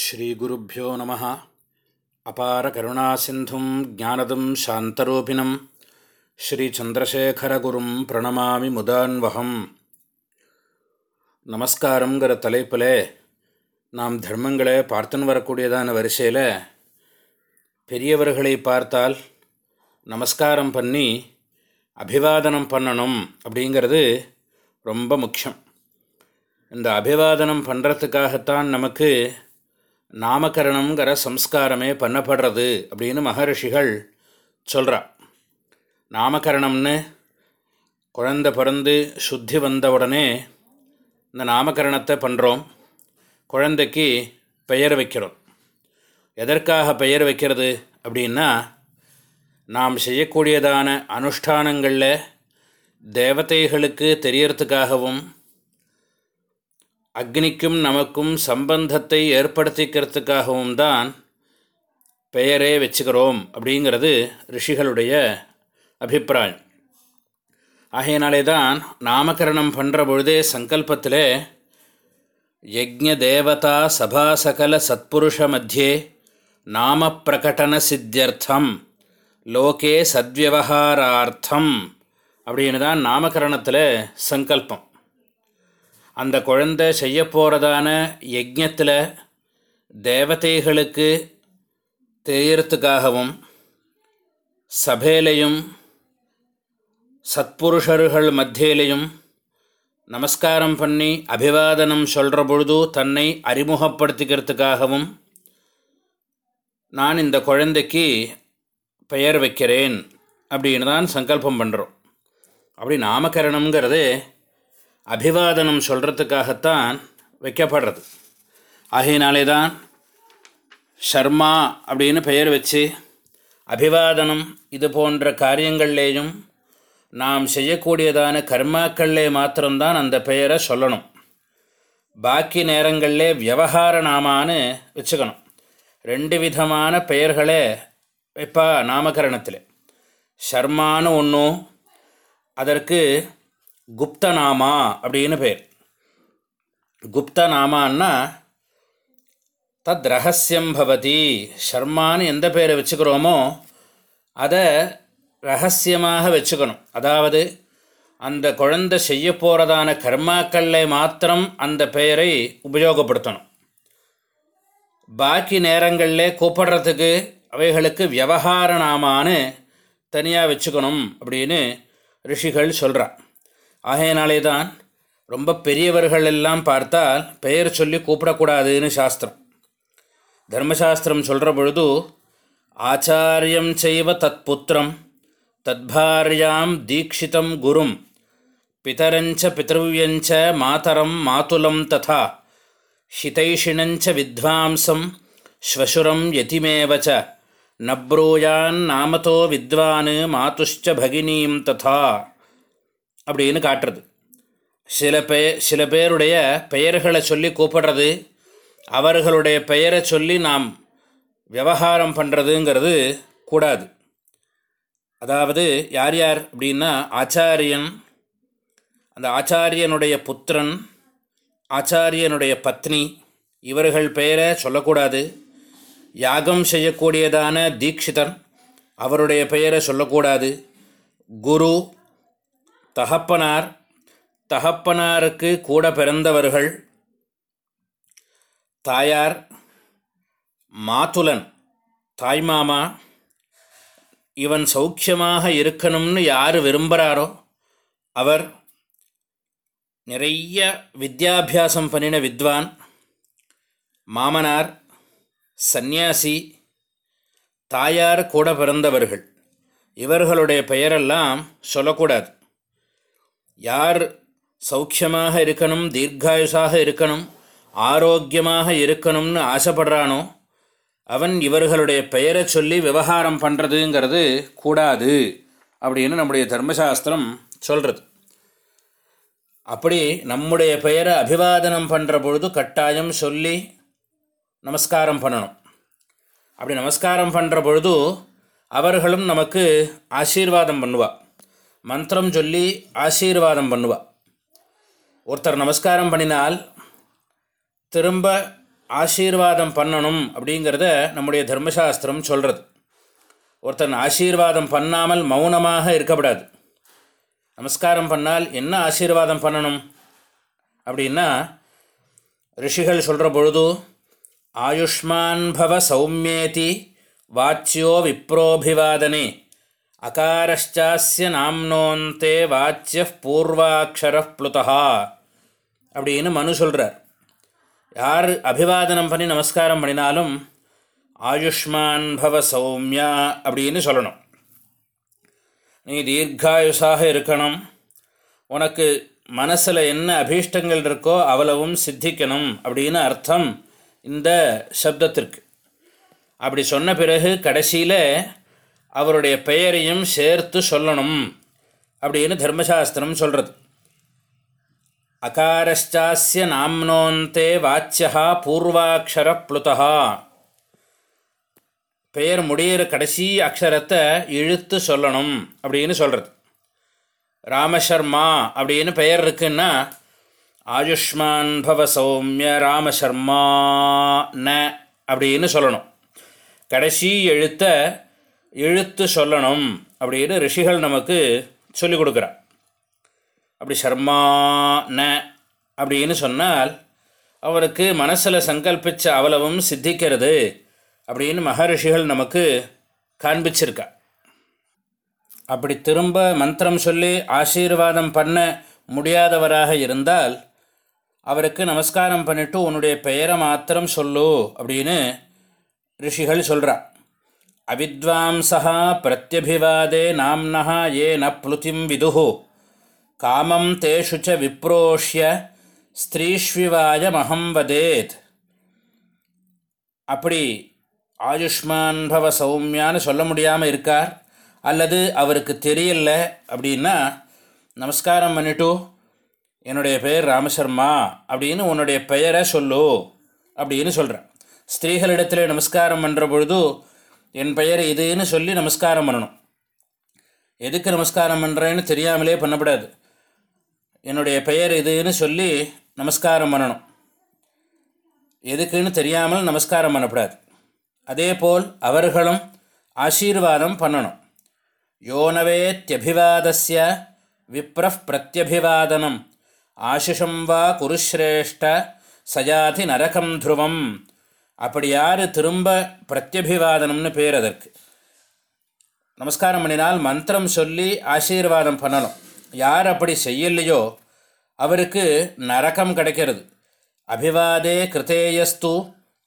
ஸ்ரீகுருப்போ நம அபார கருணாசிந்தும் ஜானதும் சாந்தரூபிணம். ஸ்ரீச்சந்திரசேகரகுரும் பிரணமாமி முதான்வகம். நமஸ்காரங்கிற தலைப்பில் நாம் தர்மங்களை பார்த்துன்னு வரக்கூடியதான வரிசையில் பெரியவர்களை பார்த்தால் நமஸ்காரம் பண்ணி அபிவாதனம் பண்ணணும் அப்படிங்கிறது ரொம்ப முக்கியம். இந்த அபிவாதனம் பண்ணுறதுக்காகத்தான் நமக்கு நாமகரணங்கிற சம்ஸ்காரமே பண்ணப்படுறது அப்படின்னு மகரிஷிகள் சொல்கிறா நாமகரணம்னு குழந்த பிறந்து சுத்தி வந்த உடனே இந்த நாமகரணத்தை பண்ணுறோம் குழந்தைக்கு பெயர் வைக்கிறோம். எதற்காக பெயர் வைக்கிறது அப்படின்னா நாம் செய்யக்கூடியதான அனுஷ்டானங்களில் தேவதைகளுக்கு தெரியறதுக்காகவும் அக்னிக்கும் நமக்கும் சம்பந்தத்தை ஏற்படுத்திக்கிறதுக்காகவும் தான் பெயரே வச்சுக்கிறோம் அப்படிங்கிறது ரிஷிகளுடைய அபிப்பிராயம். ஆகையினாலே தான் நாமகரணம் பண்ணுற பொழுதே சங்கல்பத்தில் யஜ்ய தேவதா சபாசகல சத்புருஷ மத்தியே நாம பிரகடன சித்தியர்த்தம் லோகே சத்வியவகாரார்த்தம் அப்படின்னு தான் நாமகரணத்தில் சங்கல்பம். அந்த குழந்தை செய்ய போகிறதான யஜ்யத்தில் தேவதைகளுக்கு தெரியறதுக்காகவும் சபையிலையும் சத்புருஷர்கள் மத்தியிலையும் நமஸ்காரம் பண்ணி அபிவாதனம் சொல்கிற பொழுது தன்னை அறிமுகப்படுத்திக்கிறதுக்காகவும் நான் இந்த குழந்தைக்கு பெயர் வைக்கிறேன் அப்படின்னு தான் சங்கல்பம் பண்ணுறோம் அப்படி நாமகரணங்கிறது அபிவாதனம் சொல்கிறதுக்காகத்தான் வைக்கப்படுறது. ஆகையினாலே தான் ஷர்மா அப்படின்னு பெயர் வச்சு அபிவாதனம் இது போன்ற காரியங்கள்லேயும் நாம் செய்யக்கூடியதான கர்மாக்கள்லே மாத்திரம்தான் அந்த பெயரை சொல்லணும். பாக்கி நேரங்களில் விவகார நாமான்னு வச்சுக்கணும். ரெண்டு விதமான பெயர்களே வைப்பா நாமகரணத்தில். ஷர்மான்னு ஒன்றும் அதற்கு குப்தநாமா அப்படின்னு பேர். குப்தநாமான்னா தத் ரகசியம் பவதி ஷர்மான்னு எந்த பேரை வச்சுக்கிறோமோ அதை ரகசியமாக வச்சுக்கணும். அதாவது அந்த குழந்தை செய்ய போகிறதான கர்மாக்களில் மாத்திரம் அந்த பெயரை உபயோகப்படுத்தணும். பாக்கி நேரங்களில் கூப்பிடுறதுக்கு அவைகளுக்கு விவகார நாமான்னு தனியாக வச்சுக்கணும் அப்படின்னு ரிஷிகள் சொல்கிறான் ஆகையினாலே தான் ரொம்ப பெரியவர்கள் எல்லாம் பார்த்தால் பெயர் சொல்லி கூப்பிடக்கூடாதுன்னு சாஸ்திரம். தர்மசாஸ்திரம் சொல்கிற பொழுது ஆச்சாரியம் செய்வ தத் புத்திரம் தத்பாரியாம் தீட்சிதம் குரும் பிதரஞ்ச பிதృవ్யஞ்ச மாதரம் மாதுலம் ததா ஹிதைஷிணஞ்ச வித்வாம்சம் ஸ்வசுரம் யதிமேவச்ச நப்ரூயான் நாமதோ வித்வான் மாதுஷ்ச பகினீம் ததா. அப்படின்னு காட்டுறது. சில பெய சில பேருடைய பெயர்களை சொல்லி கூப்பிடுறது அவர்களுடைய பெயரை சொல்லி நாம் விவகாரம் பண்ணுறதுங்கிறது கூடாது. அதாவது யார் யார் அப்படின்னா ஆச்சாரியன் அந்த ஆச்சாரியனுடைய புத்திரன் ஆச்சாரியனுடைய பத்னி இவர்கள் பெயரை சொல்லக்கூடாது. யாகம் செய்யக்கூடியதான தீக்ஷிதன் அவருடைய பெயரை சொல்லக்கூடாது. குரு தகப்பனார் தகப்பனாருக்கு கூட பிறந்தவர்கள் தாயார் மாத்துலன் தாய்மாமா இவன் சௌக்கியமாக இருக்கணும்னு யார் விரும்புகிறாரோ அவர் நிறைய வித்யாபியாசம் பண்ணின வித்வான் மாமனார் சந்நியாசி தாயார் கூட பிறந்தவர்கள். இவர்களுடைய பெயரெல்லாம் சொல்லக்கூடாது. யார் சௌக்கியமாக இருக்கணும் தீர்காயுஷாக இருக்கணும் ஆரோக்கியமாக இருக்கணும்னு ஆசைப்படுறானோ அவன் இவர்களுடைய பெயரை சொல்லி விவகாரம் பண்ணுறதுங்கிறது கூடாது அப்படின்னு நம்முடைய தர்மசாஸ்திரம் சொல்கிறது அப்படி நம்முடைய பெயரை அபிவாதனம் பண்ணுற பொழுது கட்டாயம் சொல்லி நமஸ்காரம் பண்ணணும். அப்படி நமஸ்காரம் பண்ணுற பொழுது அவர்களும் நமக்கு ஆசீர்வாதம் பண்ணுவாள் மந்திரம் சொல்லி ஆசீர்வாதம் பண்ணுவா. ஒருத்தர் நமஸ்காரம் பண்ணினால் திரும்ப ஆசீர்வாதம் பண்ணணும் அப்படிங்கிறத நம்முடைய தர்மசாஸ்திரம் சொல்கிறது ஒருத்தன் ஆசீர்வாதம் பண்ணாமல் மௌனமாக இருக்கக்கூடாது. நமஸ்காரம் பண்ணால் என்ன ஆசீர்வாதம் பண்ணணும்? அப்படின்னா ரிஷிகள் சொல்கிற பொழுது ஆயுஷ்மான் பவ சௌமியேதி வாச்சியோ விப்ரோபிவாதனே. அகாரஷ்டாஸ்ய நாம்னோந்தே வாச்சிய பூர்வாட்சர ப்ளுதா அப்படின்னு மனு சொல்கிறார் யார் அபிவாதனம் பண்ணி நமஸ்காரம் பண்ணினாலும் ஆயுஷ்மான் பவ சௌமியா அப்படின்னு சொல்லணும். நீ தீர்காயுஷாக இருக்கணும். உனக்கு மனசில் என்ன அபீஷ்டங்கள் இருக்கோ அவ்வளவும் சித்திக்கணும் அப்படின்னு அர்த்தம் இந்த சப்தத்திற்கு. அப்படி சொன்ன பிறகு கடைசியில் அவருடைய பெயரையும் சேர்த்து சொல்லணும் அப்படின்னு தர்மசாஸ்திரம் சொல்கிறது அகாரஷ்டாஸ்ய நாம்னோந்தே வாச்சியா பூர்வாட்சர ப்ளுதா பெயர் முடியிற கடைசி அக்ஷரத்தை இழுத்து சொல்லணும் அப்படின்னு சொல்கிறது ராமசர்மா அப்படின்னு பெயர் இருக்குன்னா ஆயுஷ்மான் பவ சௌமிய ராமசர்மா ந அப்படின்னு சொல்லணும். கடைசி எழுத்தை இழுத்து சொல்லணும் அப்படின்னு ரிஷிகள் நமக்கு சொல்லிக் கொடுக்குறா அப்படி சர்மா ந அப்படின்னு சொன்னால் அவருக்கு மனசில் சங்கல்பிச்ச அவ்வளவும் சித்திக்கிறது அப்படின்னு மகரிஷிகள் நமக்கு காண்பிச்சிருக்கா அப்படி திரும்ப மந்திரம் சொல்லி ஆசீர்வாதம் பண்ண முடியாதவராக இருந்தால் அவருக்கு நமஸ்காரம் பண்ணிவிட்டு உன்னுடைய பெயரை மாத்திரம் சொல்லு அப்படின்னு ரிஷிகள் சொல்கிறான் அவித்வாம்சா பிரத்யபிவாதே நாம்னா ஏ ந ப்ளுதிம் விதுஹு காமம் தேஷுச்ச ச விப்ரோஷ்ய ஸ்திரீஷ்விவாயமஹம் வதேத் அப்படி ஆயுஷ்மான் பவ சௌமியான்னு சொல்ல முடியாமல் இருக்கார்। அல்லது அவருக்கு தெரியல அப்படின்னா நமஸ்காரம் பண்ணிட்டு என்னுடைய பெயர் ராமசர்மா அப்படின்னு உன்னுடைய பெயரை சொல்லு அப்படின்னு சொல்கிறேன் ஸ்திரீகளிடத்தில் நமஸ்காரம் பண்ணுற பொழுது என் பெயர் இதுன்னு சொல்லி நமஸ்காரம் பண்ணணும். எதுக்கு நமஸ்காரம் பண்ணுறேன்னு தெரியாமலே பண்ணக்கூடாது. என்னுடைய பெயர் இதுன்னு சொல்லி நமஸ்காரம் பண்ணணும். எதுக்குன்னு தெரியாமல் நமஸ்காரம் பண்ணக்கூடாது. அதே போல் அவர்களும் ஆசீர்வாதம் பண்ணணும். யோனவேத்யபிவாதஸ்ய விப்ரப் பிரத்யபிவாதனம் ஆசிஷம் வா குருஸ்ரேஷ்ட சஜாதி நரகம் துருவம் அப்படி யார் திரும்ப பிரத்யபிவாதனம்னு பேர் அதற்கு? நமஸ்காரம் பண்ணினால் மந்திரம் சொல்லி ஆசீர்வாதம் பண்ணணும். யார் அப்படி செய்யலையோ அவருக்கு நரகம் கிடைக்கிறது. அபிவாதே கிருத்தேயஸ்து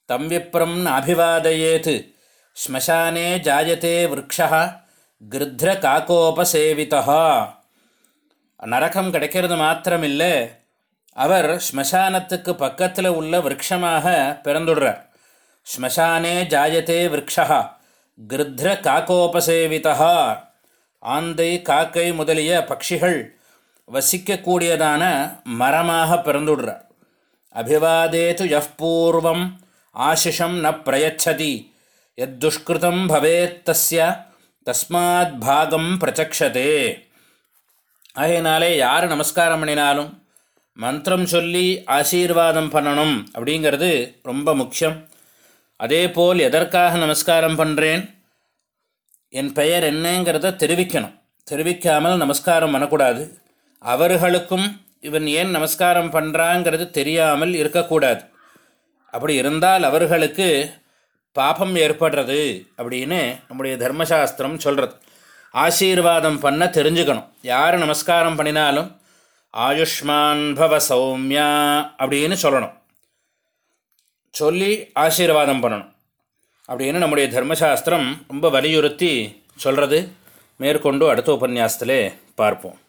தம்விப்ரம் அபிவாதயேத்து ஸ்மசானே ஜாயத்தே விரக்ஷா கிருத்ர காக்கோபசேவிதா நரகம் கிடைக்கிறது மாத்திரமில்லை அவர் ஸ்மசானத்துக்கு பக்கத்தில் உள்ள விரக்ஷமாக பிறந்துடுறார். ஸ்மசானே ஜாயத்தே விரக்ஷா கிருத்ர காக்கோபசேவிதா ஆந்தை காக்கை முதலிய பட்சிகள் வசிக்கக்கூடியதான மரமாக பிறந்துடுறார் அபிவாதேது யப் ஆசிஷம் ந பிரயச்சதி. எத் துஷ்கிருதம் பவேத் தஸ்மாத் பாகம் பிரச்சக்ஷதே. ஆகையினாலே யார் நமஸ்காரம் பண்ணினாலும் மந்திரம் சொல்லி ஆசீர்வாதம் பண்ணணும் அப்படிங்கிறது ரொம்ப முக்கியம். அதே போல் எதற்காக நமஸ்காரம் பண்ணுறேன் என் பெயர் என்னங்கிறத தெரிவிக்கணும். தெரிவிக்காமல் நமஸ்காரம் பண்ணக்கூடாது. அவர்களுக்கும் இவன் ஏன் நமஸ்காரம் பண்ணுறாங்கிறது தெரியாமல் இருக்கக்கூடாது. அப்படி இருந்தால் அவர்களுக்கு பாபம் ஏற்படுறது அப்படின்னு நம்முடைய தர்மசாஸ்திரம் சொல்கிறது ஆசீர்வாதம் பண்ண தெரிஞ்சுக்கணும். யார் நமஸ்காரம் பண்ணினாலும் ஆயுஷ்மான் பவ சௌமியா அப்படின்னு சொல்லணும். சொல்லி ஆசீர்வாதம் பண்ணணும். அப்படின்னு நம்முடைய தர்மசாஸ்திரம் ரொம்ப வலியுறுத்தி சொல்கிறது மேற்கொண்டு அடுத்த உபன்யாசத்திலே பார்ப்போம்.